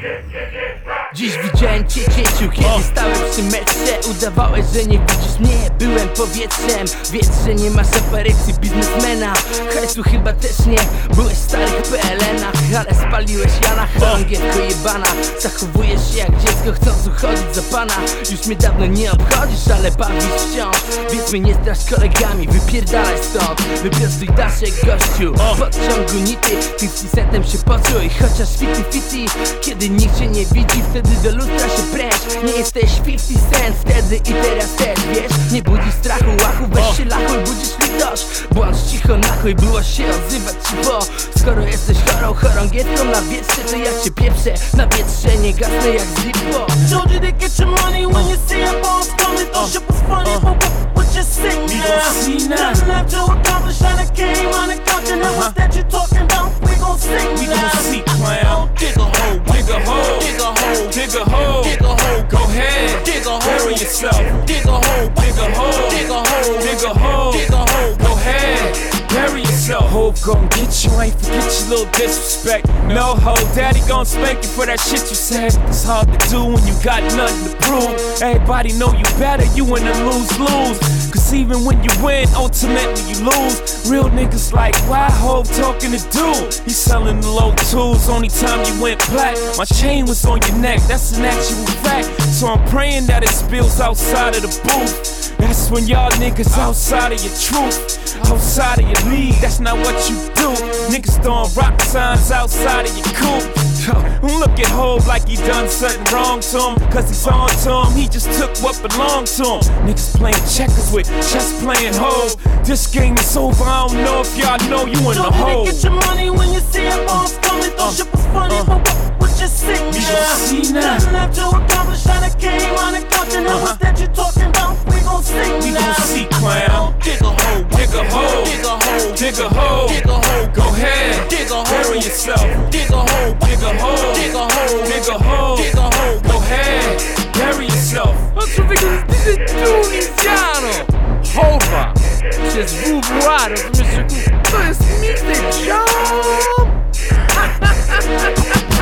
get, get. Dziś widziałem cię cieciu, kiedy stałem przy metrze. Udawałeś, że nie widzisz mnie, byłem powietrzem. Wiedz, że nie masz aparycji biznesmena. Hajsu chyba też nie, byłeś w starych PLN-ach Ale spaliłeś Jana, chorągiewko jebana Zachowujesz się jak dziecko, chcąc uchodzić za pana. Już mnie dawno nie obchodzisz, ale bawisz wciąż Więc mnie nie strasz kolegami, wypierdalaj stąd. Wyprostuj daszek gościu, podciągu nity 50 centem się poczuj, chociaż fity fity Kiedy nikt cię nie widzi, wtedy do lustra się pręż Nie jesteś 50 cent, wtedy i teraz też, wiesz Nie budzi strachu, łachu, weź się lachuj, budzisz litość Błądź cicho, nachuj, było się odzywać ci, bo Skoro jesteś chorą, chorągiewką na wietrze To ja cię pieprzę, na wietrze nie gasnę jak zippo Told you to get your money when you see a boss coming. Thought shit was funny, but what, you see now? Nothing left to accomplish, and I came on and conquered. Now what's that hole, Bury yourself. Dig a hole. dig a hole, Dig a hole. dig a hole. Hov gon' get you. Ain't forget your little disrespect. No ho, daddy gon' spank you for that shit you said. It's hard to do when you got nothing to prove. Everybody know you better. You in the lose lose. Cause even when you win, ultimately you lose. Real niggas like, why Hov talking to dude? He selling the low tools. Only time you went black, my chain was on your neck. That's an actual fact. So I'm praying that it spills outside of the booth. That's when y'all niggas outside of your truth. Outside of your league, that's not what you do. Niggas throwing rock signs outside of your coop. Look at Hov like he done something wrong to him. Cause he's on to him, he just took what belonged to him. Niggas playing checkers with chess playing Hov. This game is over, I don't know if y'all know you in the hole. get your money when you yourself. dig a hole, Dig a hole. dig a hole, Dig a hole. dig a hole. Go ahead. Bury yourself. O człowieku, ty jest Tuniziano! Howwa! Przez WWA, rozumiesz, że to jest mixtape,